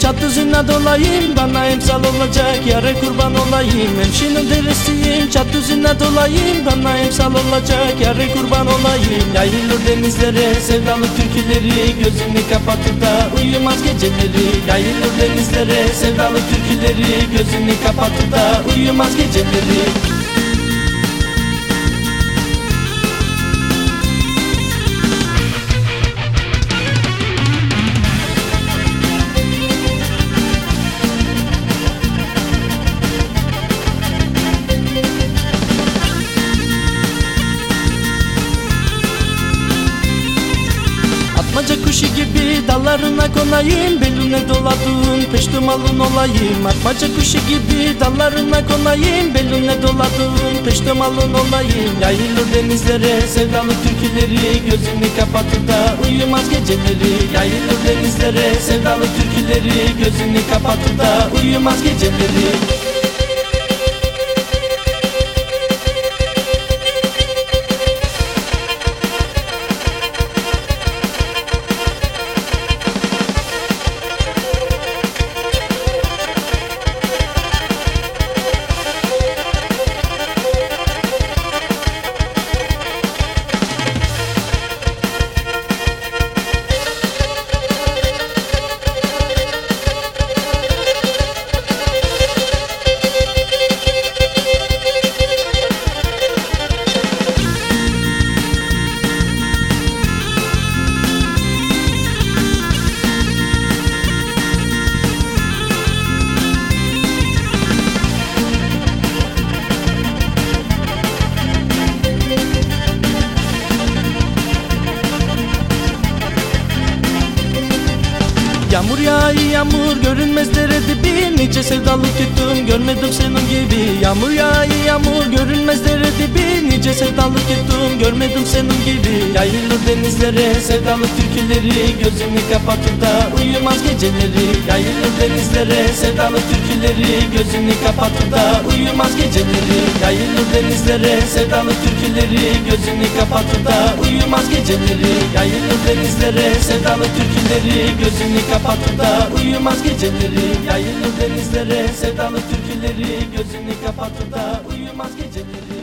çatı zina dolayım Bana emsal olacak yare kurban olayım. Hemşinin deresiyim çatı zina dolayım Bana emsal olacak yare kurban olayım. Yayılır denizlere sevdalı türküleri Gözünü kapatır da uyumaz geceleri. Yayılır denizlere sevdalı türküleri Gözünü kapatır da uyumaz geceleri Atmaca kuşu gibi dallarına konayım Belune doladığın peştemalın olayım. Atmaca kuşu gibi dallarına konayım Belune doladığın peştemalın olayım. Yayılır denizlere sevdalı türküleri Gözünü kapatır da uyumaz geceleri. Yayılır denizlere sevdalı türküleri Gözünü kapatır da uyumaz geceleri yağmur görünmez dere dibi Nice sevdalı tuttum görmedim senin gibi Yağmur yağıyor yağmur görünmez dere dibi Nice sevdalı tuttum görmedim senin gibi Yayılır denizlere sevdalı türküleri. Gözünü kapatır da uyumaz geceleri. Yayılır denizlere sevdalı türküleri Gözünü kapatır da uyumaz geceleri. Yayılır denizlere sevdalı türküleri Gözünü kapatır da uyumaz geceleri. Yayılır denizlere sevdalı türküleri Gözünü kapatır da uyumaz geceleri. Yayılır denizlere sevdalı türküleri Gözünü kapatır da uyumaz geceleri